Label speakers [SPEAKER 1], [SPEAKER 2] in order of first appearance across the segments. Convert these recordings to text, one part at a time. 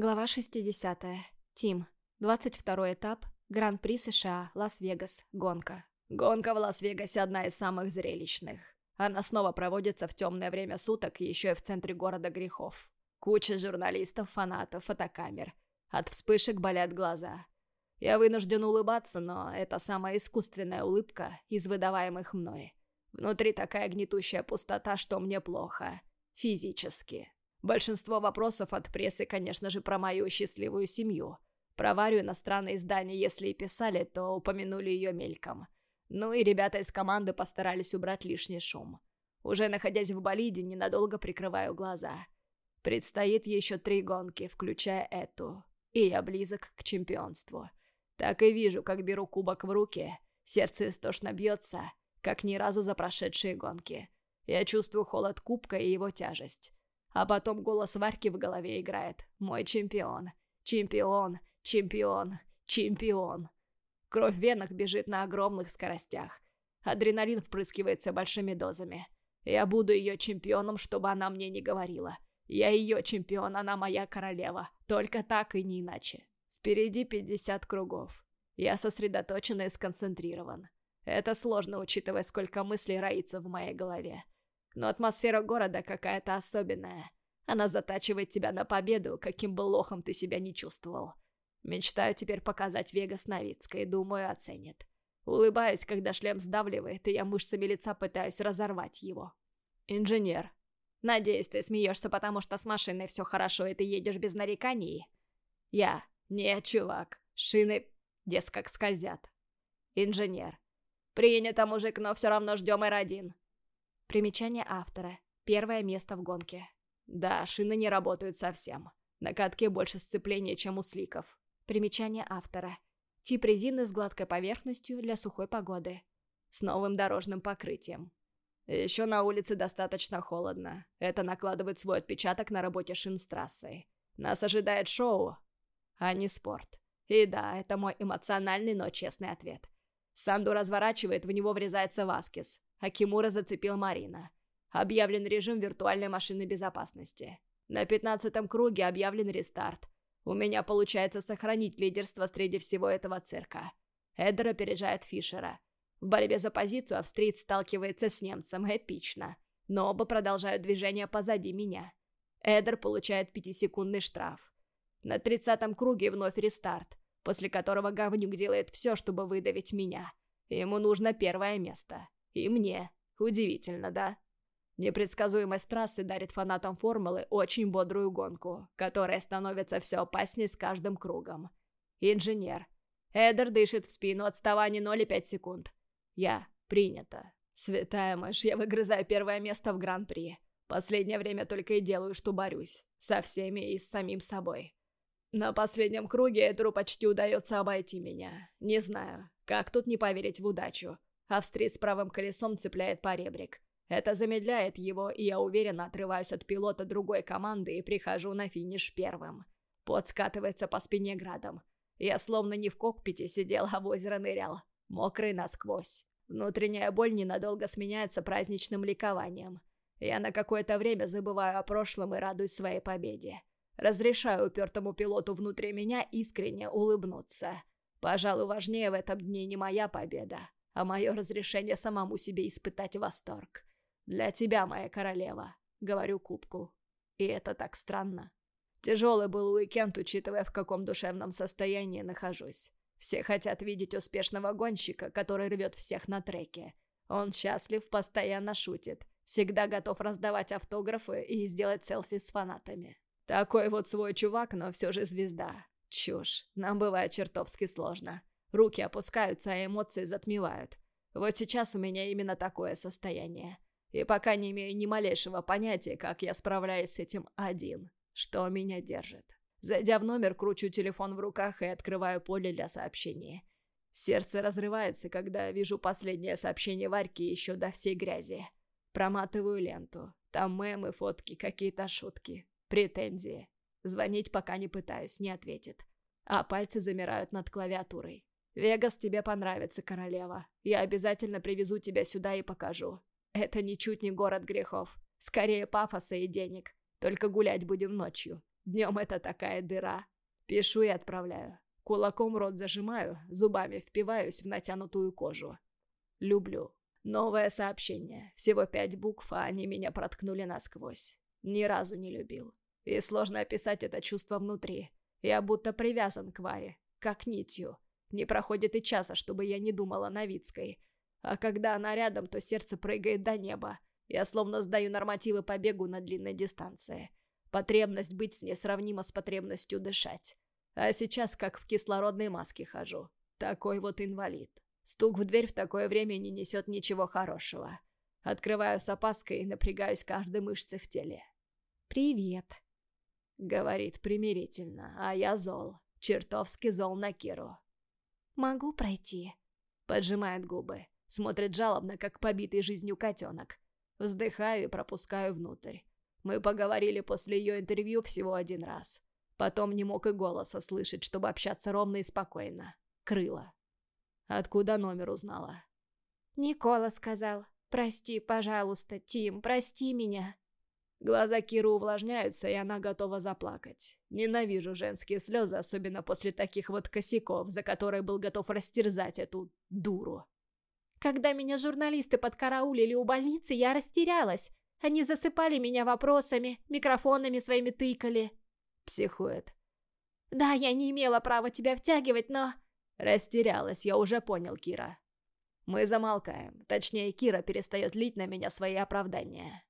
[SPEAKER 1] Глава 60. Тим. 22 этап. Гран-при США. Лас-Вегас. Гонка.
[SPEAKER 2] Гонка в Лас-Вегасе одна из самых зрелищных. Она снова проводится в темное время суток, еще и в центре города грехов. Куча журналистов, фанатов, фотокамер. От вспышек болят глаза. Я вынужден улыбаться, но это самая искусственная улыбка из выдаваемых мной. Внутри такая гнетущая пустота, что мне плохо. Физически. Большинство вопросов от прессы, конечно же, про мою счастливую семью. Про аварию иностранные издания, если и писали, то упомянули ее мельком. Ну и ребята из команды постарались убрать лишний шум. Уже находясь в болиде, ненадолго прикрываю глаза. Предстоит еще три гонки, включая эту. И я близок к чемпионству. Так и вижу, как беру кубок в руки. Сердце истошно бьется, как ни разу за прошедшие гонки. Я чувствую холод кубка и его тяжесть. А потом голос Варьки в голове играет. Мой чемпион. Чемпион. Чемпион. Чемпион. Кровь в венах бежит на огромных скоростях. Адреналин впрыскивается большими дозами. Я буду ее чемпионом, чтобы она мне не говорила. Я ее чемпион, она моя королева. Только так и не иначе. Впереди 50 кругов. Я сосредоточен и сконцентрирован. Это сложно, учитывая, сколько мыслей роится в моей голове. Но атмосфера города какая-то особенная. Она затачивает тебя на победу, каким бы лохом ты себя не чувствовал. Мечтаю теперь показать Вегас Новицкой, думаю, оценит. Улыбаюсь, когда шлем сдавливает, и я мышцами лица пытаюсь разорвать его. Инженер. Надеюсь, ты смеешься, потому что с машиной все хорошо, и ты едешь без нареканий? Я. Нет, чувак. Шины, дес как скользят. Инженер. Принято, мужик, но все равно ждем R1.
[SPEAKER 1] Примечание автора. Первое место в гонке.
[SPEAKER 2] Да, шины не работают совсем. На катке больше сцепления, чем у сликов.
[SPEAKER 1] Примечание автора. Тип резины с гладкой поверхностью для сухой погоды.
[SPEAKER 2] С новым дорожным покрытием. Еще на улице достаточно холодно. Это накладывает свой отпечаток на работе шин с трассой. Нас ожидает шоу, а не спорт. И да, это мой эмоциональный, но честный ответ. Санду разворачивает, в него врезается Васкис. А Кимура зацепил Марина. Объявлен режим виртуальной машины безопасности. На пятнадцатом круге объявлен рестарт. У меня получается сохранить лидерство среди всего этого цирка. Эдер опережает Фишера. В борьбе за позицию австриец сталкивается с немцем эпично. Но оба продолжают движение позади меня. Эдер получает пятисекундный штраф. На тридцатом круге вновь рестарт, после которого говнюк делает все, чтобы выдавить меня. Ему нужно первое место. И мне. Удивительно, да? Непредсказуемость трассы дарит фанатам формулы очень бодрую гонку, которая становится все опаснее с каждым кругом. Инженер. Эдер дышит в спину, отставание 0,5 секунд. Я. Принято. Святая мышь, я выгрызаю первое место в Гран-при. Последнее время только и делаю, что борюсь. Со всеми и с самим собой. На последнем круге Эдеру почти удается обойти меня. Не знаю, как тут не поверить в удачу. Австриец с правым колесом цепляет поребрик. Это замедляет его, и я уверенно отрываюсь от пилота другой команды и прихожу на финиш первым. Пот скатывается по спине градом. Я словно не в кокпите сидел, а в озеро нырял. Мокрый насквозь. Внутренняя боль ненадолго сменяется праздничным ликованием. Я на какое-то время забываю о прошлом и радуюсь своей победе. Разрешаю упертому пилоту внутри меня искренне улыбнуться. Пожалуй, важнее в этом дне не моя победа, а мое разрешение самому себе испытать восторг. «Для тебя, моя королева», — говорю кубку. И это так странно. Тяжелый был уикенд, учитывая, в каком душевном состоянии нахожусь. Все хотят видеть успешного гонщика, который рвет всех на треке. Он счастлив, постоянно шутит, всегда готов раздавать автографы и сделать селфи с фанатами. Такой вот свой чувак, но все же звезда. Чушь. Нам бывает чертовски сложно. Руки опускаются, а эмоции затмевают. Вот сейчас у меня именно такое состояние. И пока не имею ни малейшего понятия, как я справляюсь с этим один. Что меня держит. Зайдя в номер, кручу телефон в руках и открываю поле для сообщений. Сердце разрывается, когда вижу последнее сообщение Варьки еще до всей грязи. Проматываю ленту. Там мемы, фотки, какие-то шутки. Претензии. Звонить пока не пытаюсь, не ответит. А пальцы замирают над клавиатурой. «Вегас тебе понравится, королева. Я обязательно привезу тебя сюда и покажу. Это ничуть не город грехов. Скорее пафоса и денег. Только гулять будем ночью. Днем это такая дыра. Пишу и отправляю. Кулаком рот зажимаю, зубами впиваюсь в натянутую кожу. Люблю. Новое сообщение. Всего пять букв, а они меня проткнули насквозь. Ни разу не любил. И сложно описать это чувство внутри. Я будто привязан к Варе, как нитью. Не проходит и часа, чтобы я не думала о Новицкой. А когда она рядом, то сердце прыгает до неба. Я словно сдаю нормативы по бегу на длинной дистанции. Потребность быть с ней сравнима с потребностью дышать. А сейчас как в кислородной маске хожу. Такой вот инвалид. Стук в дверь в такое время не несет ничего хорошего. Открываю с опаской и напрягаюсь каждой мышцей в теле.
[SPEAKER 1] «Привет», —
[SPEAKER 2] говорит примирительно, а я зол. Чертовски зол на Киру.
[SPEAKER 1] «Могу пройти?»
[SPEAKER 2] Поджимает губы. Смотрит жалобно, как побитый жизнью котенок. Вздыхаю и пропускаю внутрь. Мы поговорили после ее интервью всего один раз. Потом не мог и голоса слышать, чтобы общаться ровно и спокойно. Крыло. Откуда номер узнала?
[SPEAKER 1] Никола сказал. «Прости, пожалуйста, Тим, прости меня».
[SPEAKER 2] Глаза Киры увлажняются, и она готова заплакать. Ненавижу женские слезы, особенно после таких вот косяков, за которые был готов растерзать эту дуру.
[SPEAKER 1] Когда меня журналисты подкараулили у больницы, я растерялась. Они засыпали меня вопросами, микрофонами своими тыкали.
[SPEAKER 2] Психует.
[SPEAKER 1] Да, я не имела права тебя втягивать, но...
[SPEAKER 2] Растерялась, я уже понял, Кира. Мы замолкаем. Точнее, Кира перестает лить на меня свои оправдания.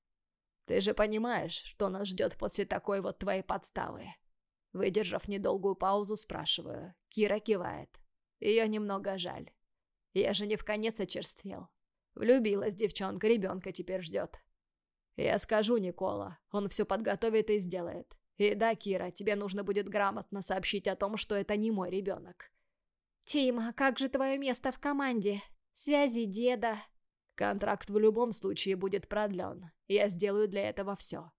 [SPEAKER 2] Ты же понимаешь, что нас ждет после такой вот твоей подставы. Выдержав недолгую паузу, спрашиваю. Кира кивает. Ее немного жаль. Я же не в конец очерствел. Влюбилась девчонка, ребенка теперь ждет. Я скажу Никола, он все подготовит и сделает. И да, Кира, тебе нужно будет грамотно сообщить о том, что это не мой ребенок.
[SPEAKER 1] Тим, а как же твое место в команде? Связи деда?
[SPEAKER 2] Контракт в любом случае будет продлен. Я сделаю для этого все.